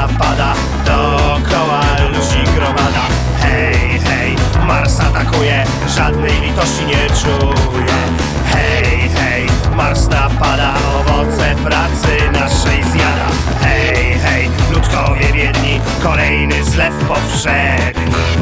napada Dookoła ludzi gromada. Hej, hej, Mars atakuje Żadnej litości nie czuje.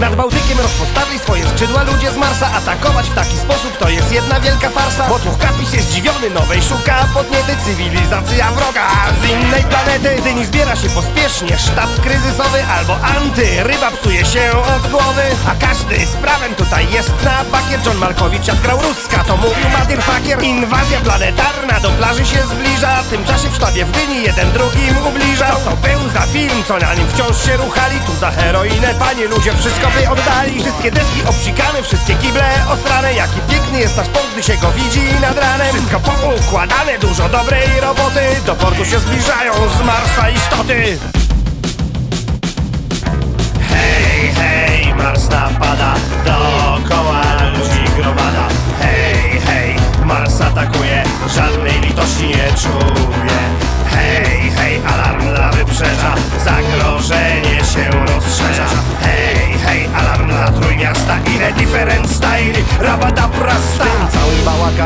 Nad Bałtykiem rozpostawili swoje skrzydła ludzie z Marsa. Atakować w taki sposób to jest jedna wielka farsa. Bo tu kapis jest zdziwiony, nowej szuka podniety Cywilizacja wroga. Z innej planety Gdy nie zbiera się pospiesznie. Sztab kryzysowy albo anty Ryba psuje się od głowy. A każdy z prawem tutaj jest na bakier. John Malkowicz jak grał Ruska To mówił Madir Fakier. Inwazja planetarna do plaży się zbliża W tym czasie w sztabie w Gdyni jeden drugim ubliża Co to był za film, co na nim wciąż się ruchali. Tu za heroinę, panie ludzie, wszystko by oddali. Wszystkie deski obsikane, wszystkie kible osrane. Jaki piękny jest nasz port, gdy się go widzi nad ranem. Wszystko poukładane, dużo dobrej roboty. Do portu się zbliżają z Marsa istoty. Hej, hej, Mars napada, dookoła ludzi gromada. Hej, hej, Mars atakuje, litości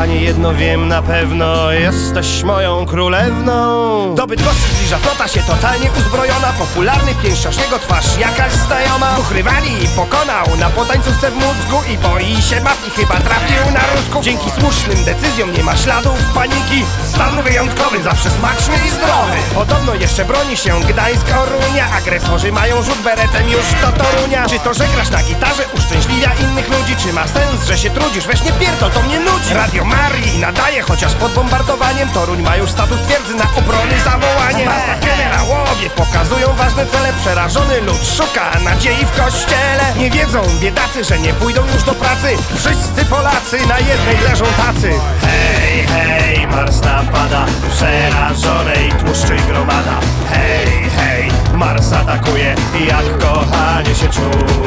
bałaganie jedno wiem na pewno Jesteś moją królewną. Do Bydgoszczy zbliża flota się totalnie uzbrojona. Popularny pięściarz, jego twarz jakaś znajoma. Dwóch rywali pokonał na potańcówce w mózgu I boi się mafii, chyba trafił na Rusków Dzięki słusznym decyzjom nie ma śladów paniki. Stan wyjątkowy, zawsze smaczny i zdrowy. Podobno jeszcze broni się Gdańsk, Orunia. Agresorzy mają rzut beretem już do Torunia. Czy to, że grasz na gitarze uszczęśliwia innych ludzi Czy ma sens, że się trudzisz? Weź nie pierdol, to mnie nudzi. Radio Marii nadaje, chociaż pod bombardowaniem Toruń ma już status twierdzy na obrony zawołanie. Masa generałowie pokazują ważne cele. Przerażony lud szuka nadziei w kościele. Nie wiedzą biedacy, że nie pójdą już do pracy. Wszyscy Polacy na jednej leżą tacy. Hej, hej, Mars napada, przerażonej tłuszczy gromada. Hej, hej, Mars atakuje, jak kochanie się hej,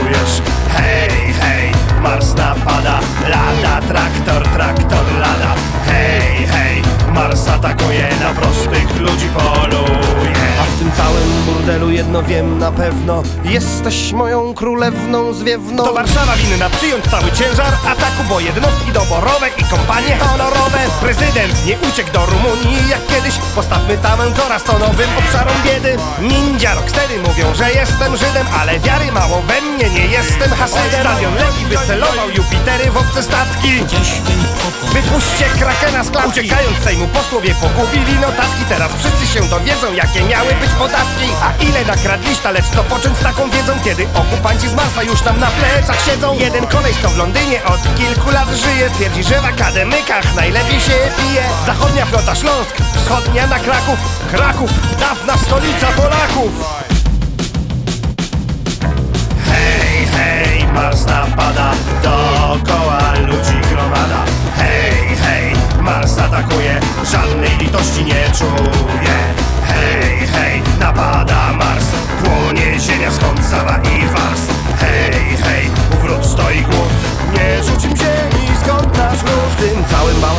Napada, lada, traktor, traktor, lada. Hej, hej, Mars atakuje, na prostych ludzi poluje. A w tym całym burdelu jedno wiem na pewno. Jesteś moją królewną zwiewną. To Warszawa winna przyjąć cały ciężar ataku Bo jednostki doborowe i kompanie honorowe. Prezydent nie uciekł do Rumunii jak kiedyś. Postawmy tamę coraz to nowym obszarom biedy. Ninja rockstery mówią, że jestem Żydem Ale wiary mało we mnie, nie jestem. Hasydem. Stadion Leki wycelował Jupitery w obce statki. Wypuśćcie krakena z klatki. Uciekając z Sejmu posłowie pogubili notatki. Teraz wszyscy się dowiedzą jakie miały być podatki. A ile nakradliś lecz co począć z taką wiedzą Kiedy okupanci z Marsa już tam na plecach siedzą? Jeden koleś co w Londynie od kilku lat żyje. Twierdzi, że w akademykach najlepiej się pije. Zachodnia flota Śląsk, wschodnia na Kraków. Kraków, dawna stolica Polaków. Hej, hej, Mars napada, dookoła ludzi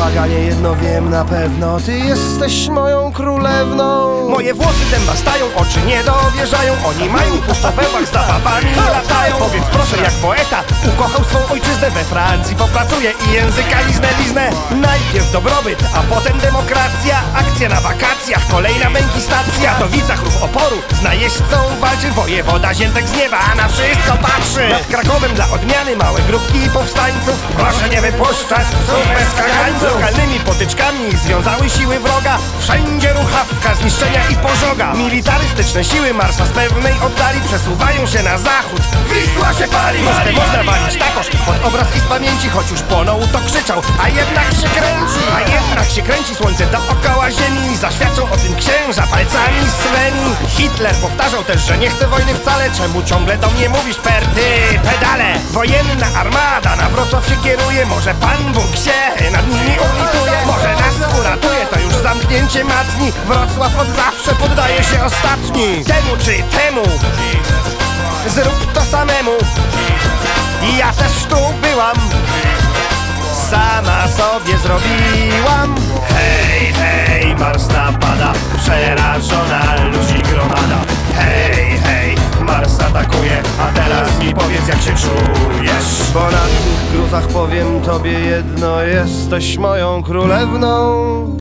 całym bałaganie jedno wiem na pewno. Ty jesteś moją królewną. Moje włosy dęba stają, oczy nie dowierzają. Oni mają pusto w łbach, za babami latają. Powiedz proszę jak poeta ukochał swą ojczyznę We Francji. Popracuje i języka liznę liznę. Najpierw dobrobyt, a potem demokracja. Akcja na wakacjach, kolejna męki stacja W Katowicach ruch oporu, z najeźdźcą walczy Wojewoda ziętek z nieba, a na wszystko patrzy. Nad Krakowem dla odmiany małe grupki powstańców. Proszę nie wypuszczać psów bez kagańców Lokalnymi potyczkami związały siły wroga. Wszędzie ruchawka, zniszczenia i pożoga. Militarystyczne siły Marsa z pewnej oddali Przesuwają się na zachód. Wisła się pali Jeszcze można walić takoż. Pod obraz i z pamięci Choć już płonął to krzyczał, a jednak się kręci A jednak się kręci słońce dookoła ziemi. Zaświadczą o tym księża palcami swymi Hitler powtarzał też, że nie chce wojny wcale. Czemu ciągle do mnie mówisz perty pedale? Wojenna armada Wrocław się kieruje Może Pan Bóg się nad nimi ulituje Może nas uratuje, to już zamknięcie matni. Wrocław od zawsze poddaje się ostatni. Temu czy temu? Zrób to samemu. Ja też tu byłam. Sama sobie zrobiłam. Hej, hej, Mars napada, przerażona ludzi gromada. Hej, hej, Mars atakuje, a teraz mi powiedz jak się czujesz. Bo na gruzach powiem tobie jedno. Jesteś moją królewną